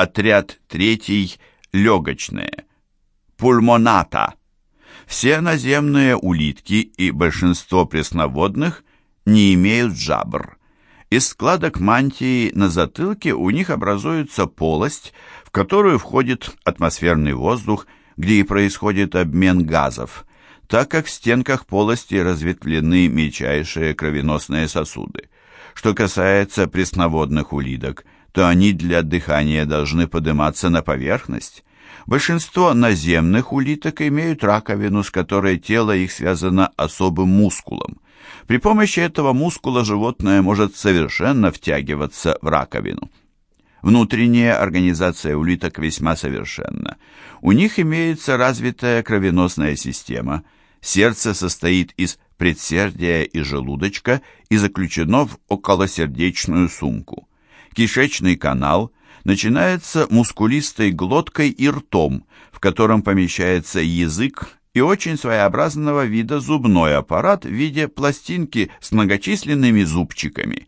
Отряд третий – легочные. Пульмоната. Все наземные улитки и большинство пресноводных не имеют жабр. Из складок мантии на затылке у них образуется полость, в которую входит атмосферный воздух, где и происходит обмен газов, так как в стенках полости разветвлены мельчайшие кровеносные сосуды. Что касается пресноводных улиток, то они для дыхания должны подниматься на поверхность. Большинство наземных улиток имеют раковину, с которой тело их связано особым мускулом. При помощи этого мускула животное может совершенно втягиваться в раковину. Внутренняя организация улиток весьма совершенна. У них имеется развитая кровеносная система. Сердце состоит из предсердия и желудочка и заключено в околосердечную сумку. Кишечный канал начинается мускулистой глоткой и ртом, в котором помещается язык и очень своеобразного вида зубной аппарат в виде пластинки с многочисленными зубчиками.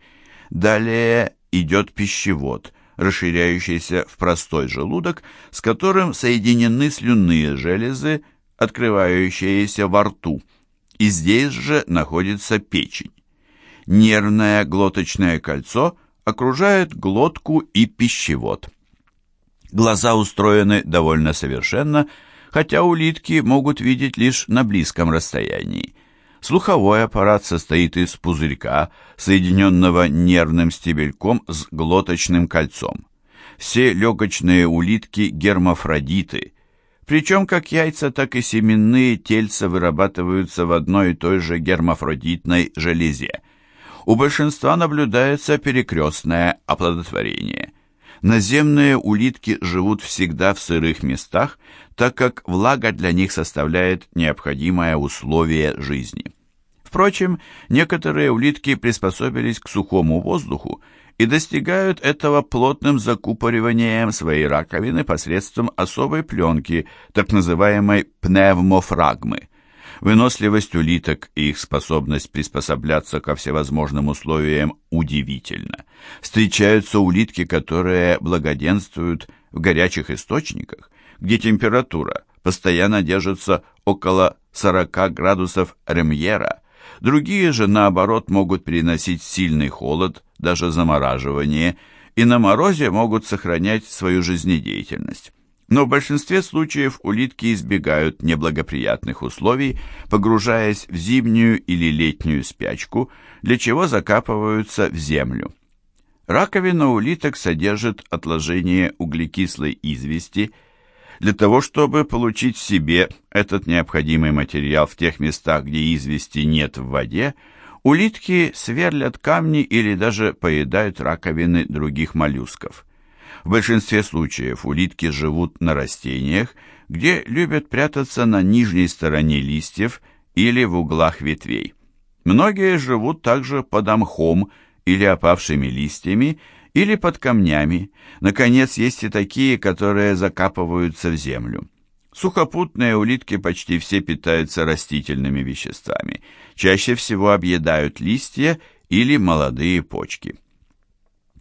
Далее идет пищевод, расширяющийся в простой желудок, с которым соединены слюнные железы, открывающиеся во рту. И здесь же находится печень. Нервное глоточное кольцо окружает глотку и пищевод. Глаза устроены довольно совершенно, хотя улитки могут видеть лишь на близком расстоянии. Слуховой аппарат состоит из пузырька, соединенного нервным стебельком с глоточным кольцом. Все легочные улитки гермафродиты, причем как яйца, так и семенные тельца вырабатываются в одной и той же гермафродитной железе. У большинства наблюдается перекрестное оплодотворение – Наземные улитки живут всегда в сырых местах, так как влага для них составляет необходимое условие жизни. Впрочем, некоторые улитки приспособились к сухому воздуху и достигают этого плотным закупориванием своей раковины посредством особой пленки, так называемой пневмофрагмы. Выносливость улиток и их способность приспосабляться ко всевозможным условиям удивительна. Встречаются улитки, которые благоденствуют в горячих источниках, где температура постоянно держится около 40 градусов ремьера. Другие же, наоборот, могут переносить сильный холод, даже замораживание, и на морозе могут сохранять свою жизнедеятельность но в большинстве случаев улитки избегают неблагоприятных условий, погружаясь в зимнюю или летнюю спячку, для чего закапываются в землю. Раковина улиток содержит отложение углекислой извести. Для того, чтобы получить себе этот необходимый материал в тех местах, где извести нет в воде, улитки сверлят камни или даже поедают раковины других моллюсков. В большинстве случаев улитки живут на растениях, где любят прятаться на нижней стороне листьев или в углах ветвей. Многие живут также под мхом или опавшими листьями, или под камнями. Наконец, есть и такие, которые закапываются в землю. Сухопутные улитки почти все питаются растительными веществами. Чаще всего объедают листья или молодые почки.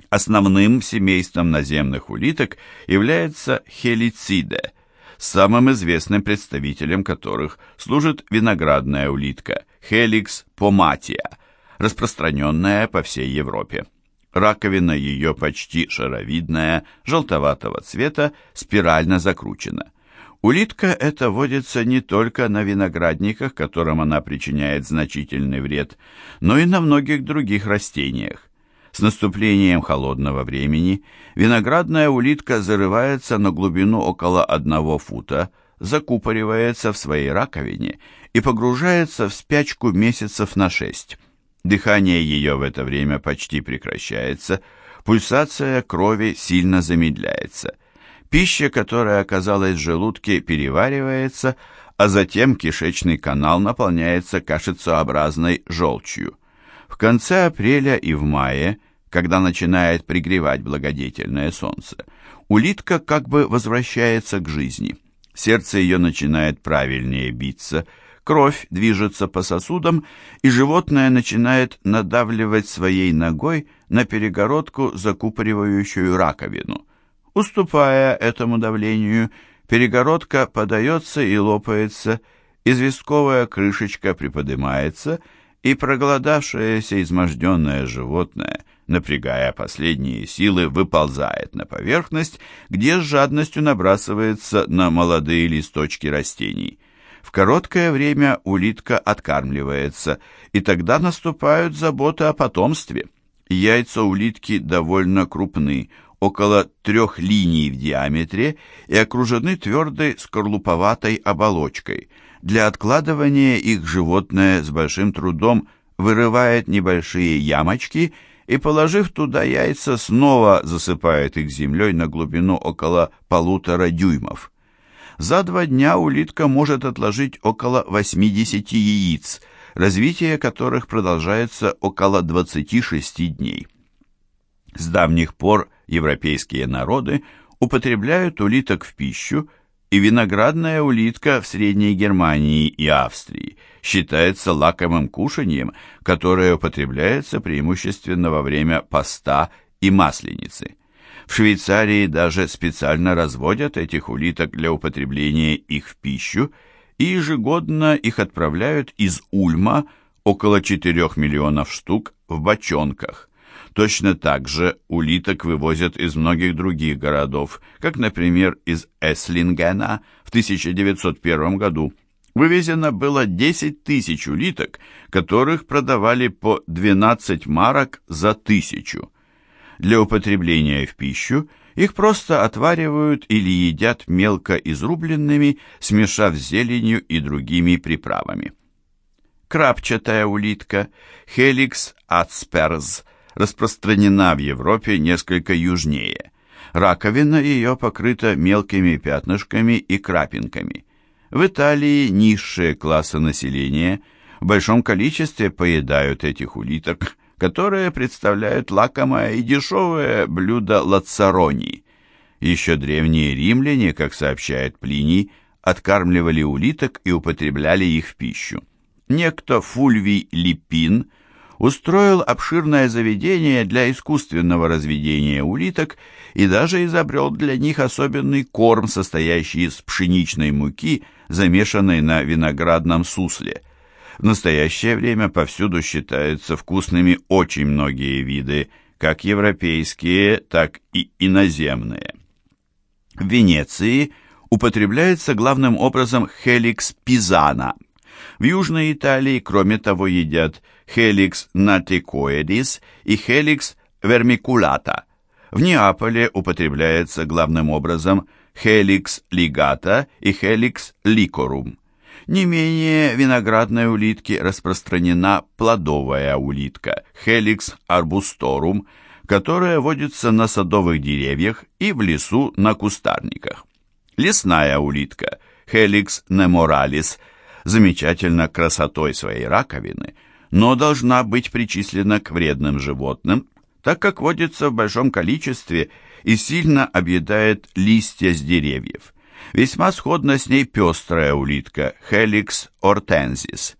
Основным семейством наземных улиток является хелициде, самым известным представителем которых служит виноградная улитка Helix pomatia, распространенная по всей Европе. Раковина ее почти шаровидная, желтоватого цвета, спирально закручена. Улитка эта водится не только на виноградниках, которым она причиняет значительный вред, но и на многих других растениях. С наступлением холодного времени виноградная улитка зарывается на глубину около одного фута, закупоривается в своей раковине и погружается в спячку месяцев на шесть. Дыхание ее в это время почти прекращается, пульсация крови сильно замедляется. Пища, которая оказалась в желудке, переваривается, а затем кишечный канал наполняется кашицеобразной желчью. В конце апреля и в мае, когда начинает пригревать благодетельное солнце, улитка как бы возвращается к жизни. Сердце ее начинает правильнее биться, кровь движется по сосудам, и животное начинает надавливать своей ногой на перегородку, закупоривающую раковину. Уступая этому давлению, перегородка подается и лопается, известковая крышечка приподнимается, и проголодавшееся изможденное животное, напрягая последние силы, выползает на поверхность, где с жадностью набрасывается на молодые листочки растений. В короткое время улитка откармливается, и тогда наступают заботы о потомстве. Яйца улитки довольно крупны, около трех линий в диаметре и окружены твердой скорлуповатой оболочкой. Для откладывания их животное с большим трудом вырывает небольшие ямочки и, положив туда яйца, снова засыпает их землей на глубину около полутора дюймов. За два дня улитка может отложить около 80 яиц, развитие которых продолжается около 26 дней. С давних пор европейские народы употребляют улиток в пищу, и виноградная улитка в Средней Германии и Австрии считается лакомым кушаньем, которое употребляется преимущественно во время поста и масленицы. В Швейцарии даже специально разводят этих улиток для употребления их в пищу, и ежегодно их отправляют из Ульма около 4 миллионов штук в бочонках. Точно так же улиток вывозят из многих других городов, как, например, из Эслингена в 1901 году. Вывезено было 10 тысяч улиток, которых продавали по 12 марок за тысячу. Для употребления в пищу их просто отваривают или едят мелко изрубленными, смешав с зеленью и другими приправами. Крапчатая улитка Helix adsperс распространена в Европе несколько южнее. Раковина ее покрыта мелкими пятнышками и крапинками. В Италии низшие классы населения в большом количестве поедают этих улиток, которые представляют лакомое и дешевое блюдо лацарони. Еще древние римляне, как сообщает Плиний, откармливали улиток и употребляли их в пищу. Некто Фульвий Липин – устроил обширное заведение для искусственного разведения улиток и даже изобрел для них особенный корм, состоящий из пшеничной муки, замешанной на виноградном сусле. В настоящее время повсюду считаются вкусными очень многие виды, как европейские, так и иноземные. В Венеции употребляется главным образом хеликс пизана. В Южной Италии, кроме того, едят Helix naticoedis и Helix vermiculata. В Неаполе употребляется главным образом Helix ligata и Helix licorum. Не менее виноградной улитки распространена плодовая улитка Helix arbustorum, которая водится на садовых деревьях и в лесу на кустарниках. Лесная улитка Helix nemoralis замечательна красотой своей раковины – но должна быть причислена к вредным животным, так как водится в большом количестве и сильно объедает листья с деревьев. Весьма сходна с ней пестрая улитка Helix ortensis.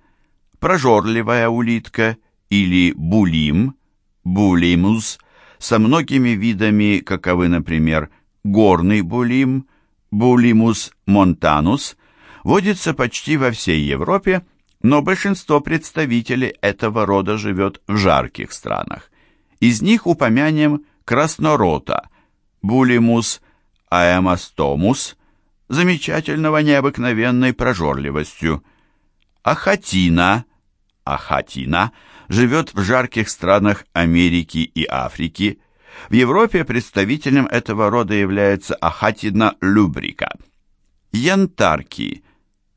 Прожорливая улитка или булим, булимус, со многими видами, каковы, например, горный булим, булимус монтанус, водится почти во всей Европе, но большинство представителей этого рода живет в жарких странах. Из них упомянем краснорота, булимус аэмастомус, замечательного необыкновенной прожорливостью. Ахатина, ахатина, живет в жарких странах Америки и Африки. В Европе представителем этого рода является ахатина любрика. Янтарки,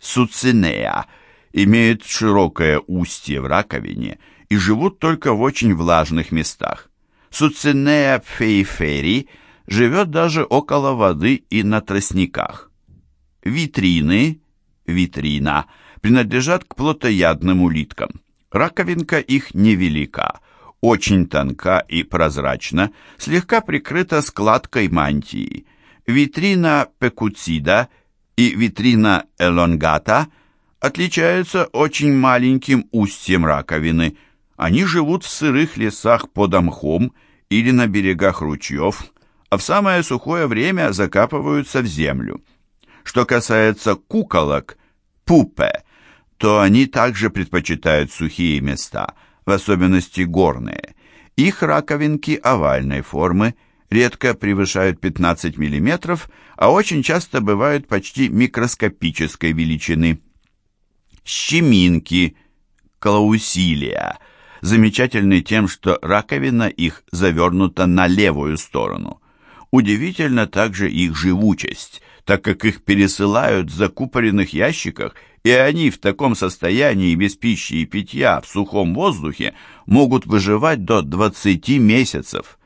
суцинея – имеют широкое устье в раковине и живут только в очень влажных местах. Суцинея фейфери живет даже около воды и на тростниках. Витрины, витрина, принадлежат к плотоядным улиткам. Раковинка их невелика, очень тонка и прозрачна, слегка прикрыта складкой мантии. Витрина пекуцида и витрина элонгата – отличаются очень маленьким устьем раковины. Они живут в сырых лесах под мхом или на берегах ручьев, а в самое сухое время закапываются в землю. Что касается куколок, пупе, то они также предпочитают сухие места, в особенности горные. Их раковинки овальной формы редко превышают 15 мм, а очень часто бывают почти микроскопической величины. Щеминки, клаусилия, замечательны тем, что раковина их завернута на левую сторону. Удивительно также их живучесть, так как их пересылают в закупоренных ящиках, и они в таком состоянии без пищи и питья в сухом воздухе могут выживать до 20 месяцев.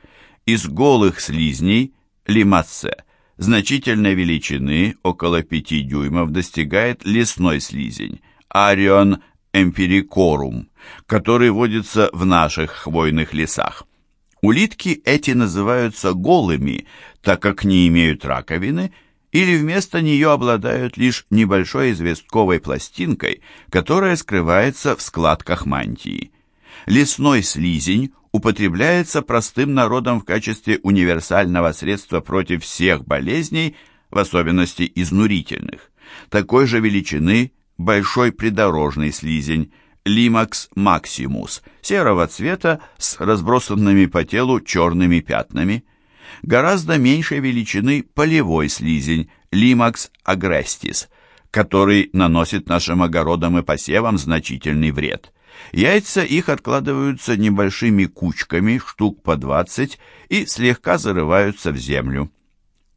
Из голых слизней лимаце значительной величины, около 5 дюймов, достигает лесной слизень, арион эмпирикорум, который водится в наших хвойных лесах. Улитки эти называются голыми, так как не имеют раковины или вместо нее обладают лишь небольшой известковой пластинкой, которая скрывается в складках мантии. Лесной слизень употребляется простым народом в качестве универсального средства против всех болезней, в особенности изнурительных. Такой же величины большой придорожный слизень – Лимакс максимус, серого цвета с разбросанными по телу черными пятнами. Гораздо меньшей величины полевой слизень Лимакс агрестис, который наносит нашим огородам и посевам значительный вред. Яйца их откладываются небольшими кучками, штук по 20, и слегка зарываются в землю.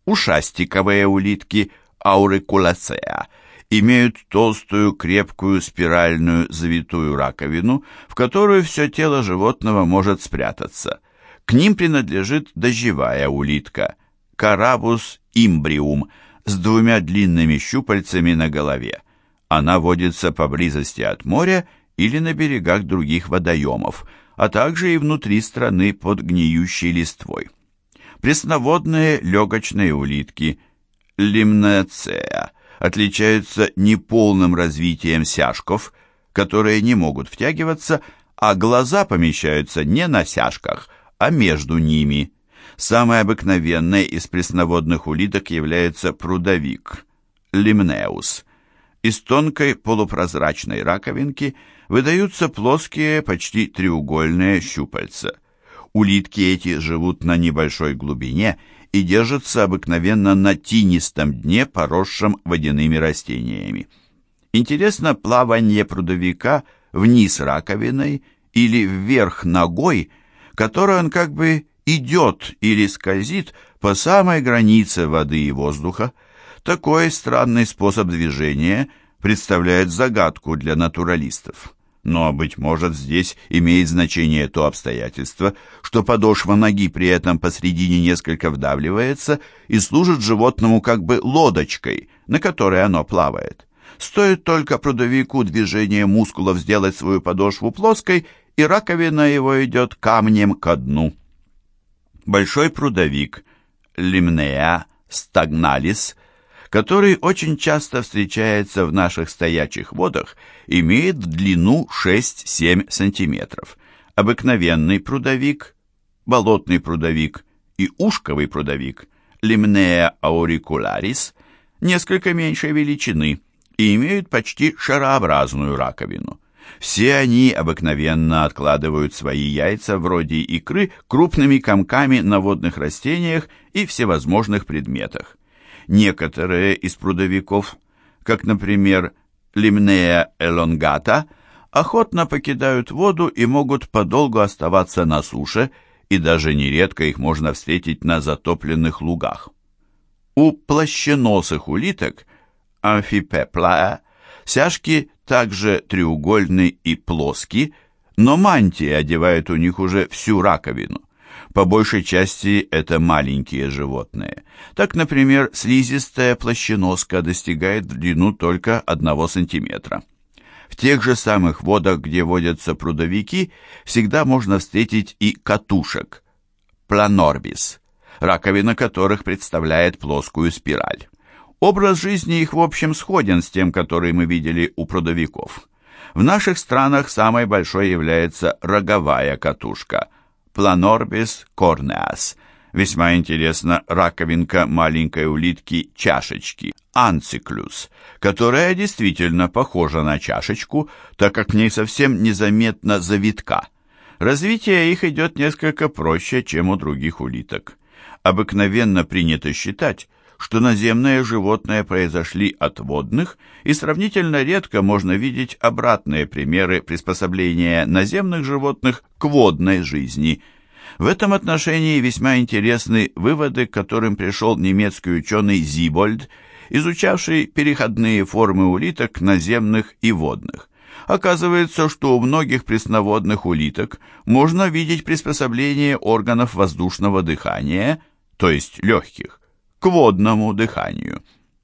Ушастиковые улитки аурикулацеа – имеют толстую, крепкую, спиральную, завитую раковину, в которую все тело животного может спрятаться. К ним принадлежит дождевая улитка, карабус имбриум, с двумя длинными щупальцами на голове. Она водится поблизости от моря или на берегах других водоемов, а также и внутри страны под гниющей листвой. Пресноводные легочные улитки, лимнецея, отличаются неполным развитием сяжков, которые не могут втягиваться, а глаза помещаются не на сяжках, а между ними. Самой обыкновенной из пресноводных улиток является прудовик – лимнеус. Из тонкой полупрозрачной раковинки выдаются плоские, почти треугольные щупальца. Улитки эти живут на небольшой глубине и держатся обыкновенно на тинистом дне, поросшем водяными растениями. Интересно плавание прудовика вниз раковиной или вверх ногой, которой он как бы идет или скользит по самой границе воды и воздуха. Такой странный способ движения представляет загадку для натуралистов. Но, быть может, здесь имеет значение то обстоятельство, что подошва ноги при этом посредине несколько вдавливается и служит животному как бы лодочкой, на которой оно плавает. Стоит только прудовику движение мускулов сделать свою подошву плоской, и раковина его идет камнем ко дну. Большой прудовик Лимнея стагналис – который очень часто встречается в наших стоячих водах, имеет в длину 6-7 см. Обыкновенный прудовик, болотный прудовик и ушковый прудовик Limnea auricularis несколько меньшей величины и имеют почти шарообразную раковину. Все они обыкновенно откладывают свои яйца вроде икры крупными комками на водных растениях и всевозможных предметах. Некоторые из прудовиков, как, например, Лимнея элонгата, охотно покидают воду и могут подолгу оставаться на суше, и даже нередко их можно встретить на затопленных лугах. У плащеносых улиток, амфипеплая, сяжки также треугольны и плоски, но мантии одевают у них уже всю раковину. По большей части это маленькие животные. Так, например, слизистая плащеноска достигает в длину только 1 сантиметра. В тех же самых водах, где водятся прудовики, всегда можно встретить и катушек, планорбис, раковина которых представляет плоскую спираль. Образ жизни их в общем сходен с тем, который мы видели у прудовиков. В наших странах самой большой является роговая катушка – Planorbis corneas, Весьма интересна раковинка маленькой улитки чашечки, анциклюс, которая действительно похожа на чашечку, так как в ней совсем незаметно завитка. Развитие их идет несколько проще, чем у других улиток. Обыкновенно принято считать, что наземные животные произошли от водных, и сравнительно редко можно видеть обратные примеры приспособления наземных животных к водной жизни. В этом отношении весьма интересны выводы, к которым пришел немецкий ученый Зибольд, изучавший переходные формы улиток наземных и водных. Оказывается, что у многих пресноводных улиток можно видеть приспособление органов воздушного дыхания, то есть легких, к водному дыханию –